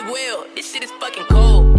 Hey, Will, this shit is fucking cold.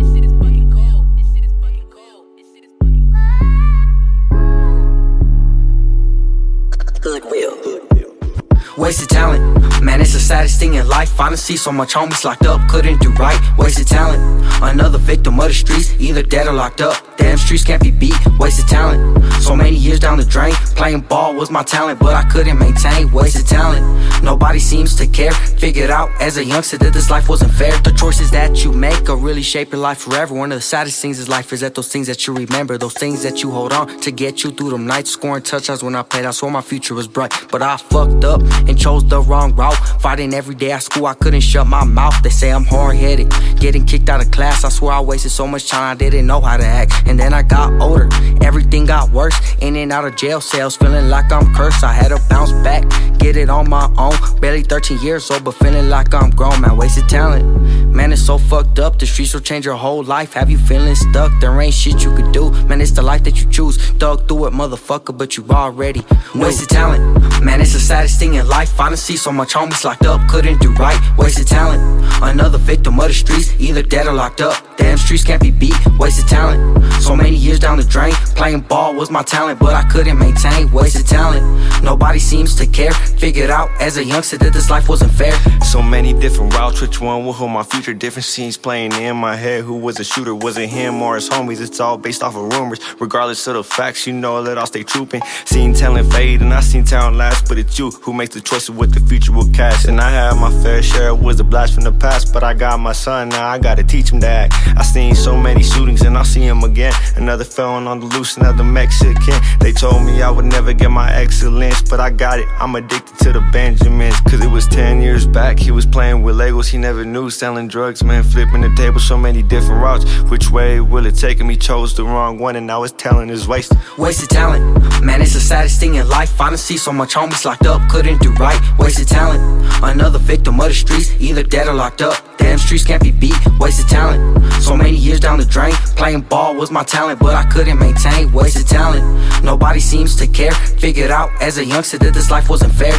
Wasted talent, man, it's the saddest thing in life. I done see so much homies locked up, couldn't do right. Wasted talent, another victim of the streets, either dead or locked up. Damn, streets can't be beat. Wasted talent, so many years down the drain. Playing ball was my talent, but I couldn't maintain. Wasted talent, nobody seems to care. Figured out as a youngster that this life wasn't fair. The choices that you make are really shape your life forever. One of the saddest things in life is that those things that you remember, those things that you hold on to get you through them nights. Scoring touchdowns when I played, I swore my future was bright, but I fucked up and chose the wrong route. Fighting every day at school, I couldn't shut my mouth. They say I'm hard headed, getting kicked out of class. I swear I wasted so much time, I didn't know how to act. And then I got older, everything got worse. In and out of jail cells, feeling like I'm cursed. I had to bounce back, get it on my own. Barely 13 years old, but feeling like I'm grown, man. Wasted talent. Man, it's so fucked up. The streets will change your whole life. Have you feeling stuck? There ain't shit you could do. Man, it's the life that you choose. Thug through it, motherfucker, but you already wasted talent. Man, it's the saddest thing in life. See so much homies locked up, couldn't do right. Wasted talent. Another victim of the streets, either dead or locked up. Damn, streets can't be beat. Wasted down the drain. Playing ball was my talent, but I couldn't maintain. Wasted talent. Nobody seems to care. Figured out as a youngster that this life wasn't fair. So many different routes, which one will hold my future? Different scenes playing in my head. Who was a shooter? Was it him or his homies? It's all based off of rumors. Regardless of the facts, you know that I'll stay trooping. Seen talent fade and I seen talent last, but it's you who makes the choices what the future will cast. And I had my fair share, was a blast from the past, but I got my son now. I gotta teach him to act. I seen so many shootings and I'll see him again. Another felon on the loose, another Mexican. They told me I would never get my excellence, but I got it. I'm addicted to the Benjamins, cause it was 10 years back. He was playing with Legos, he never knew. Selling drugs, man, flipping the table, so many different routes. Which way will it take him? He chose the wrong one, and now his talent is wasted. Wasted talent. Man, it's the saddest thing in life. I see so much homies locked up, couldn't do right. Wasted talent. Another victim of the streets, either dead or locked up. Streets can't be beat. Wasted talent. So many years down the drain. Playing ball was my talent, but I couldn't maintain. Wasted talent. Nobody seems to care. Figured out as a youngster that this life wasn't fair.